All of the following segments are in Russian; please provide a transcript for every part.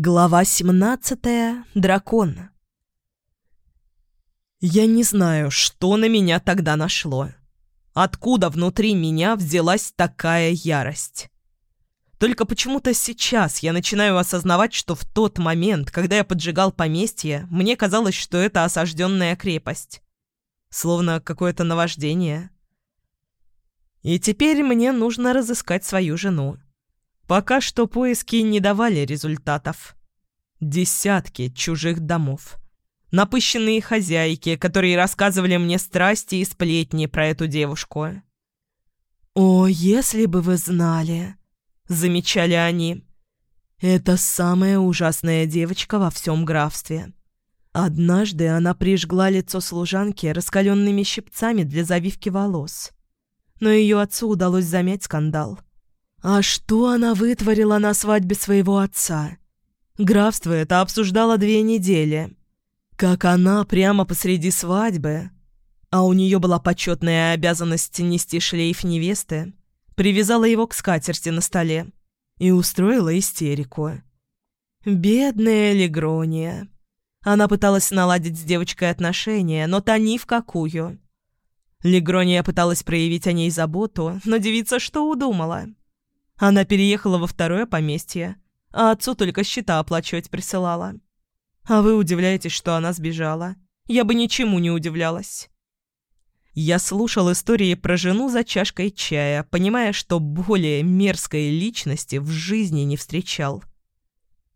Глава 17. Дракон. Я не знаю, что на меня тогда нашло. Откуда внутри меня взялась такая ярость? Только почему-то сейчас я начинаю осознавать, что в тот момент, когда я поджигал поместье, мне казалось, что это осажденная крепость. Словно какое-то наваждение. И теперь мне нужно разыскать свою жену. Пока что поиски не давали результатов. Десятки чужих домов. Напыщенные хозяйки, которые рассказывали мне страсти и сплетни про эту девушку. «О, если бы вы знали!» — замечали они. «Это самая ужасная девочка во всем графстве». Однажды она прижгла лицо служанки раскаленными щипцами для завивки волос. Но ее отцу удалось замять скандал. А что она вытворила на свадьбе своего отца? Графство это обсуждало две недели. Как она прямо посреди свадьбы, а у нее была почетная обязанность нести шлейф невесты, привязала его к скатерти на столе и устроила истерику. Бедная Легрония. Она пыталась наладить с девочкой отношения, но та ни в какую. Легрония пыталась проявить о ней заботу, но девица что удумала? Она переехала во второе поместье, а отцу только счета оплачивать присылала. А вы удивляетесь, что она сбежала. Я бы ничему не удивлялась. Я слушал истории про жену за чашкой чая, понимая, что более мерзкой личности в жизни не встречал.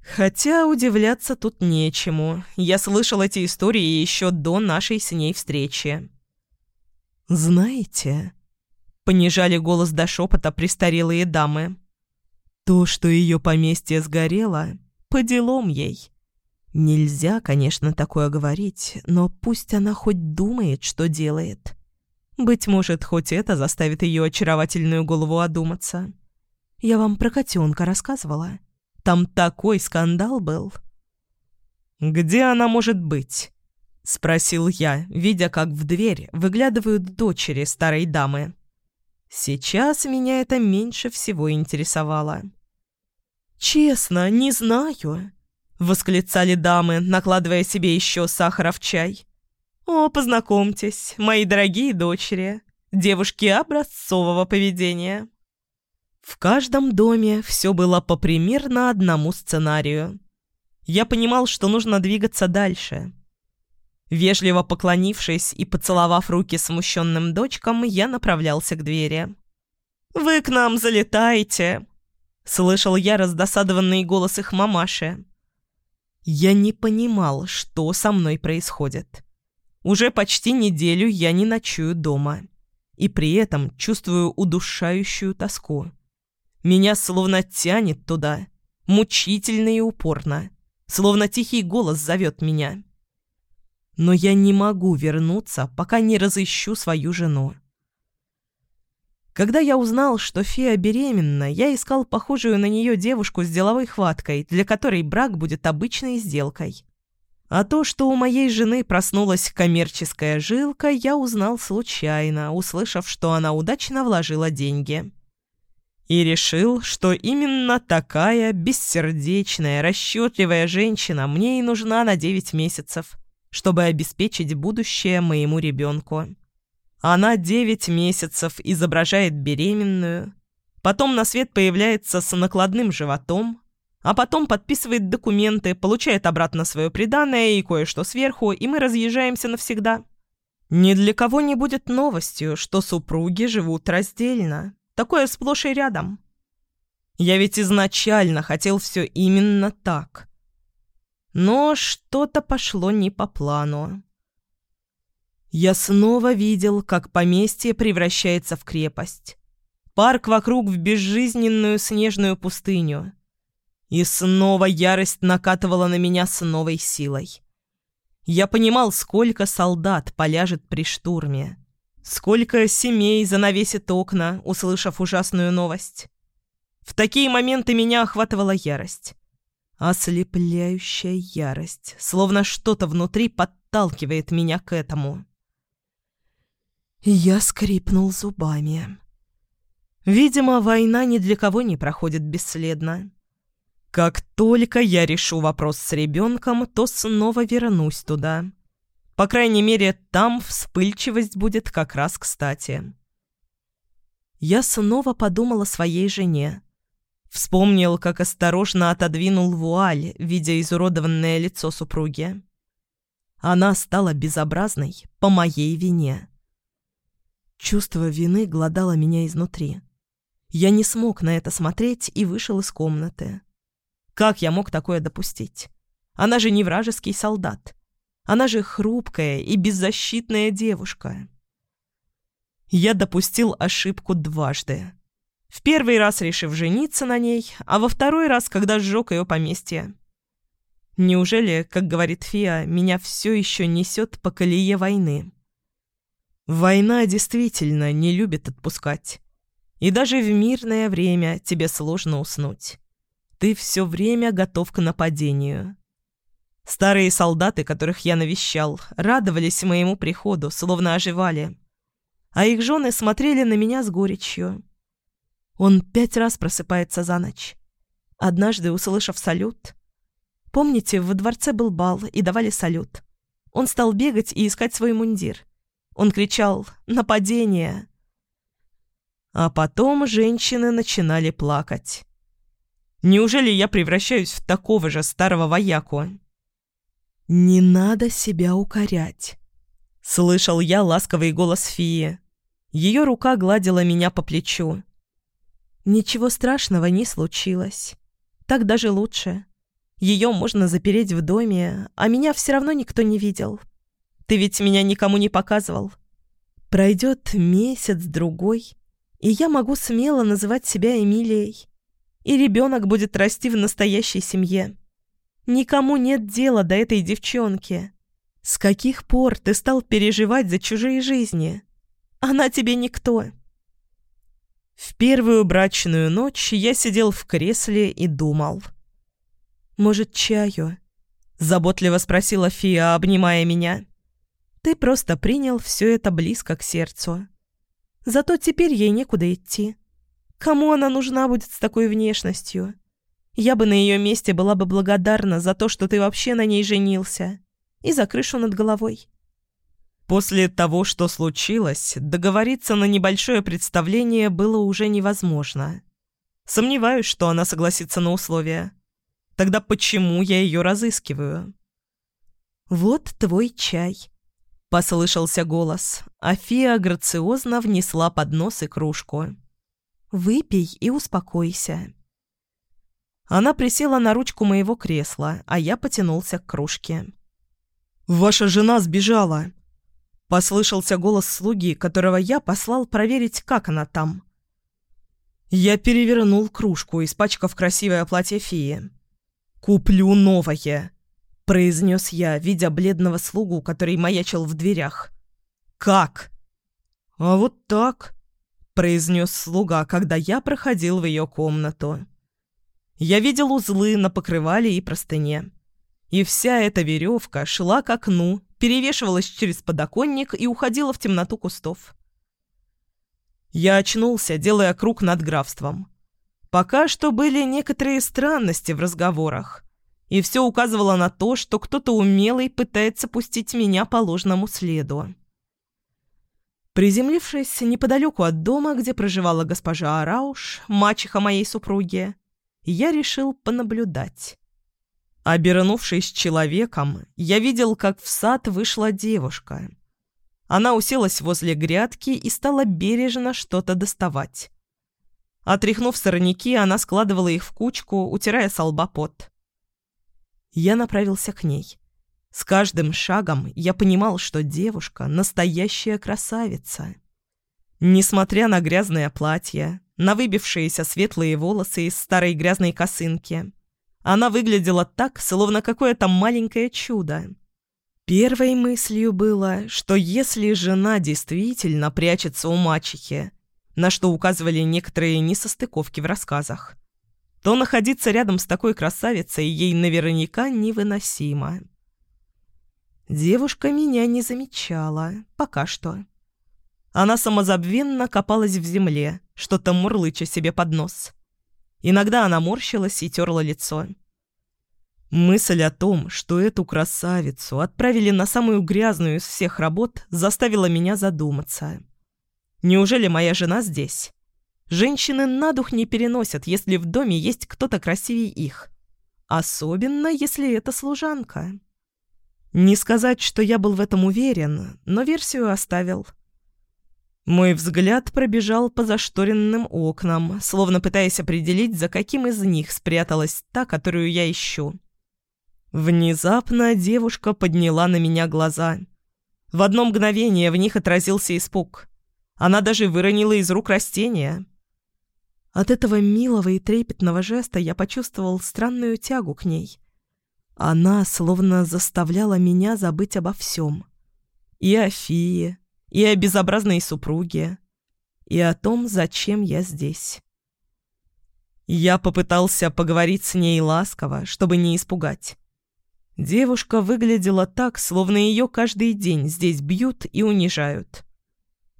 Хотя удивляться тут нечему. Я слышал эти истории еще до нашей с ней встречи. «Знаете...» Понижали голос до шепота престарелые дамы. То, что ее поместье сгорело, по делам ей. Нельзя, конечно, такое говорить, но пусть она хоть думает, что делает. Быть может, хоть это заставит ее очаровательную голову одуматься. Я вам про котенка рассказывала. Там такой скандал был. «Где она может быть?» — спросил я, видя, как в дверь выглядывают дочери старой дамы. Сейчас меня это меньше всего интересовало. «Честно, не знаю», — восклицали дамы, накладывая себе еще сахара в чай. «О, познакомьтесь, мои дорогие дочери, девушки образцового поведения». В каждом доме все было по примерно одному сценарию. Я понимал, что нужно двигаться дальше — Вежливо поклонившись и поцеловав руки смущенным дочкам, я направлялся к двери. «Вы к нам залетаете!» — слышал я раздосадованный голос их мамаши. Я не понимал, что со мной происходит. Уже почти неделю я не ночую дома. И при этом чувствую удушающую тоску. Меня словно тянет туда, мучительно и упорно. Словно тихий голос зовет меня. Но я не могу вернуться, пока не разыщу свою жену. Когда я узнал, что фея беременна, я искал похожую на нее девушку с деловой хваткой, для которой брак будет обычной сделкой. А то, что у моей жены проснулась коммерческая жилка, я узнал случайно, услышав, что она удачно вложила деньги. И решил, что именно такая бессердечная, расчетливая женщина мне и нужна на девять месяцев – чтобы обеспечить будущее моему ребенку. Она девять месяцев изображает беременную, потом на свет появляется с накладным животом, а потом подписывает документы, получает обратно свое приданное и кое-что сверху, и мы разъезжаемся навсегда. Ни для кого не будет новостью, что супруги живут раздельно. Такое сплошь и рядом. Я ведь изначально хотел все именно так. Но что-то пошло не по плану. Я снова видел, как поместье превращается в крепость. Парк вокруг в безжизненную снежную пустыню. И снова ярость накатывала на меня с новой силой. Я понимал, сколько солдат поляжет при штурме. Сколько семей занавесит окна, услышав ужасную новость. В такие моменты меня охватывала ярость. Ослепляющая ярость, словно что-то внутри подталкивает меня к этому. Я скрипнул зубами. Видимо, война ни для кого не проходит бесследно. Как только я решу вопрос с ребенком, то снова вернусь туда. По крайней мере, там вспыльчивость будет как раз кстати. Я снова подумал о своей жене. Вспомнил, как осторожно отодвинул вуаль, видя изуродованное лицо супруги. Она стала безобразной по моей вине. Чувство вины глодало меня изнутри. Я не смог на это смотреть и вышел из комнаты. Как я мог такое допустить? Она же не вражеский солдат. Она же хрупкая и беззащитная девушка. Я допустил ошибку дважды. В первый раз решив жениться на ней, а во второй раз, когда сжег ее поместье. Неужели, как говорит Фиа, меня все еще несет по колее войны? Война действительно не любит отпускать. И даже в мирное время тебе сложно уснуть. Ты все время готов к нападению. Старые солдаты, которых я навещал, радовались моему приходу, словно оживали. А их жены смотрели на меня с горечью. Он пять раз просыпается за ночь. Однажды, услышав салют... Помните, во дворце был бал и давали салют. Он стал бегать и искать свой мундир. Он кричал «Нападение!». А потом женщины начинали плакать. Неужели я превращаюсь в такого же старого вояку? «Не надо себя укорять», — слышал я ласковый голос фии. Ее рука гладила меня по плечу. Ничего страшного не случилось. Так даже лучше. Ее можно запереть в доме, а меня все равно никто не видел. Ты ведь меня никому не показывал. Пройдет месяц-другой, и я могу смело называть себя Эмилией. И ребенок будет расти в настоящей семье. Никому нет дела до этой девчонки. С каких пор ты стал переживать за чужие жизни? Она тебе никто. В первую брачную ночь я сидел в кресле и думал. «Может, чаю?» — заботливо спросила Фия, обнимая меня. «Ты просто принял все это близко к сердцу. Зато теперь ей некуда идти. Кому она нужна будет с такой внешностью? Я бы на ее месте была бы благодарна за то, что ты вообще на ней женился. И за крышу над головой. После того, что случилось, договориться на небольшое представление было уже невозможно. Сомневаюсь, что она согласится на условия. Тогда почему я ее разыскиваю? «Вот твой чай», — послышался голос. Афия грациозно внесла поднос и кружку. «Выпей и успокойся». Она присела на ручку моего кресла, а я потянулся к кружке. «Ваша жена сбежала», Послышался голос слуги, которого я послал проверить, как она там. Я перевернул кружку, испачкав красивое платье феи. «Куплю новое», — произнес я, видя бледного слугу, который маячил в дверях. «Как?» «А вот так», — произнес слуга, когда я проходил в ее комнату. Я видел узлы на покрывале и простыне. И вся эта веревка шла к окну, перевешивалась через подоконник и уходила в темноту кустов. Я очнулся, делая круг над графством. Пока что были некоторые странности в разговорах, и все указывало на то, что кто-то умелый пытается пустить меня по ложному следу. Приземлившись неподалеку от дома, где проживала госпожа Арауш, мачеха моей супруги, я решил понаблюдать. Обернувшись человеком, я видел, как в сад вышла девушка. Она уселась возле грядки и стала бережно что-то доставать. Отряхнув сорняки, она складывала их в кучку, утирая с лба пот. Я направился к ней. С каждым шагом я понимал, что девушка — настоящая красавица. Несмотря на грязное платье, на выбившиеся светлые волосы из старой грязной косынки, она выглядела так, словно какое-то маленькое чудо. Первой мыслью было, что если жена действительно прячется у мачехи, на что указывали некоторые несостыковки в рассказах, то находиться рядом с такой красавицей ей наверняка невыносимо. Девушка меня не замечала, пока что. Она самозабвенно копалась в земле, что-то мурлыча себе под нос Иногда она морщилась и терла лицо. Мысль о том, что эту красавицу отправили на самую грязную из всех работ, заставила меня задуматься. Неужели моя жена здесь? Женщины на дух не переносят, если в доме есть кто-то красивее их. Особенно, если это служанка. Не сказать, что я был в этом уверен, но версию оставил. Мой взгляд пробежал по зашторенным окнам, словно пытаясь определить, за каким из них спряталась та, которую я ищу. Внезапно девушка подняла на меня глаза. В одно мгновение в них отразился испуг. Она даже выронила из рук растения. От этого милого и трепетного жеста я почувствовал странную тягу к ней. Она словно заставляла меня забыть обо всем. И о Фии, и о безобразной супруге, и о том, зачем я здесь. Я попытался поговорить с ней ласково, чтобы не испугать. Девушка выглядела так, словно ее каждый день здесь бьют и унижают.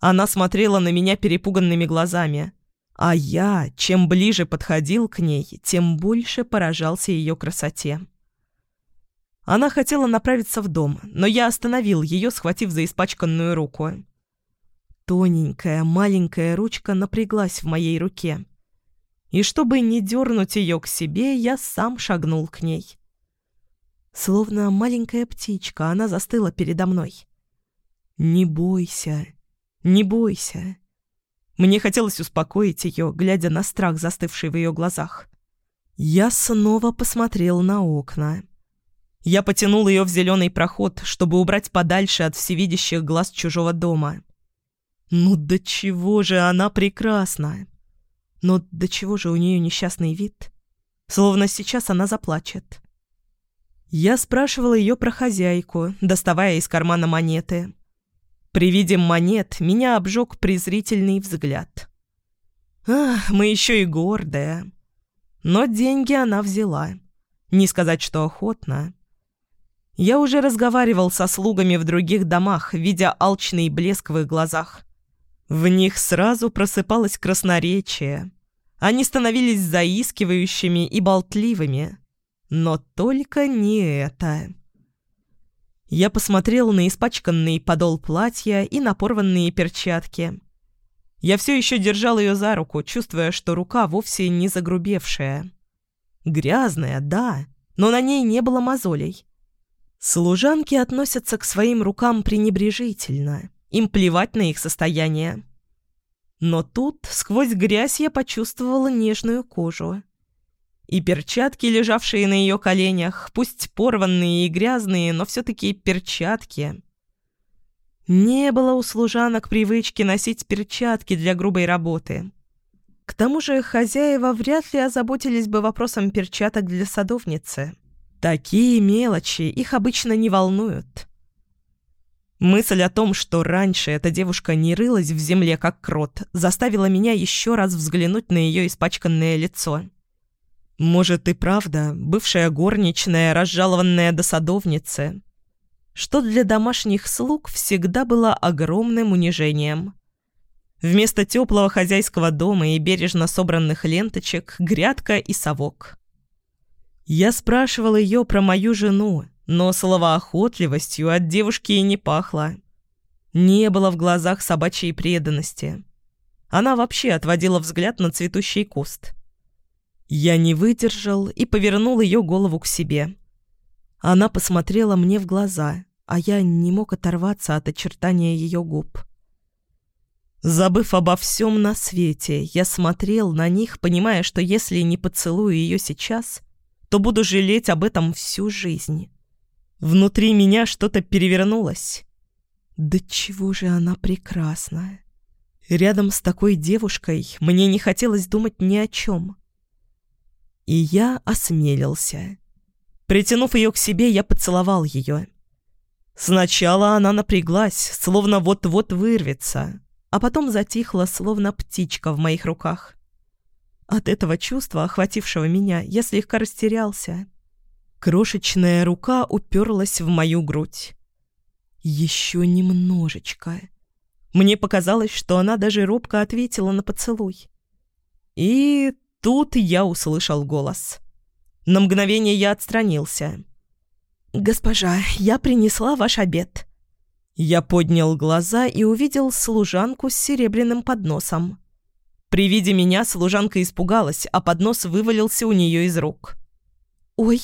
Она смотрела на меня перепуганными глазами, а я, чем ближе подходил к ней, тем больше поражался ее красоте. Она хотела направиться в дом, но я остановил ее, схватив за испачканную руку. Тоненькая, маленькая ручка напряглась в моей руке. И чтобы не дернуть ее к себе, я сам шагнул к ней. Словно маленькая птичка, она застыла передо мной. «Не бойся, не бойся». Мне хотелось успокоить ее, глядя на страх, застывший в ее глазах. Я снова посмотрел на окна. Я потянул ее в зеленый проход, чтобы убрать подальше от всевидящих глаз чужого дома. Ну до чего же она прекрасна! Но до чего же у нее несчастный вид? Словно сейчас она заплачет. Я спрашивала ее про хозяйку, доставая из кармана монеты. При виде монет меня обжег презрительный взгляд. Ах, мы еще и гордая. Но деньги она взяла. Не сказать, что охотно. Я уже разговаривал со слугами в других домах, видя алчный блеск в их глазах. В них сразу просыпалось красноречие. Они становились заискивающими и болтливыми. Но только не это. Я посмотрел на испачканный подол платья и на порванные перчатки. Я все еще держал ее за руку, чувствуя, что рука вовсе не загрубевшая. Грязная, да, но на ней не было мозолей. Служанки относятся к своим рукам пренебрежительно. Им плевать на их состояние. Но тут, сквозь грязь, я почувствовала нежную кожу. И перчатки, лежавшие на ее коленях, пусть порванные и грязные, но все-таки перчатки. Не было у служанок привычки носить перчатки для грубой работы. К тому же хозяева вряд ли озаботились бы вопросом перчаток для садовницы. Такие мелочи их обычно не волнуют. Мысль о том, что раньше эта девушка не рылась в земле, как крот, заставила меня еще раз взглянуть на ее испачканное лицо. Может и правда, бывшая горничная, разжалованная до садовницы, что для домашних слуг всегда было огромным унижением. Вместо теплого хозяйского дома и бережно собранных ленточек – грядка и совок. Я спрашивал ее про мою жену, но словоохотливостью от девушки и не пахло. Не было в глазах собачьей преданности. Она вообще отводила взгляд на цветущий куст. Я не выдержал и повернул ее голову к себе. Она посмотрела мне в глаза, а я не мог оторваться от очертания ее губ. Забыв обо всем на свете, я смотрел на них, понимая, что если не поцелую ее сейчас, то буду жалеть об этом всю жизнь. Внутри меня что-то перевернулось. Да чего же она прекрасна. Рядом с такой девушкой мне не хотелось думать ни о чем. И я осмелился. Притянув ее к себе, я поцеловал ее. Сначала она напряглась, словно вот-вот вырвется, а потом затихла, словно птичка в моих руках. От этого чувства, охватившего меня, я слегка растерялся. Крошечная рука уперлась в мою грудь. Еще немножечко. Мне показалось, что она даже робко ответила на поцелуй. И тут я услышал голос. На мгновение я отстранился. «Госпожа, я принесла ваш обед». Я поднял глаза и увидел служанку с серебряным подносом. При виде меня служанка испугалась, а поднос вывалился у нее из рук. «Ой!»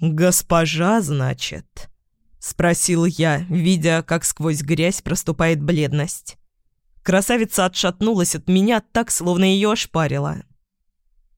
«Госпожа, значит?» — спросил я, видя, как сквозь грязь проступает бледность. Красавица отшатнулась от меня так, словно ее ошпарила.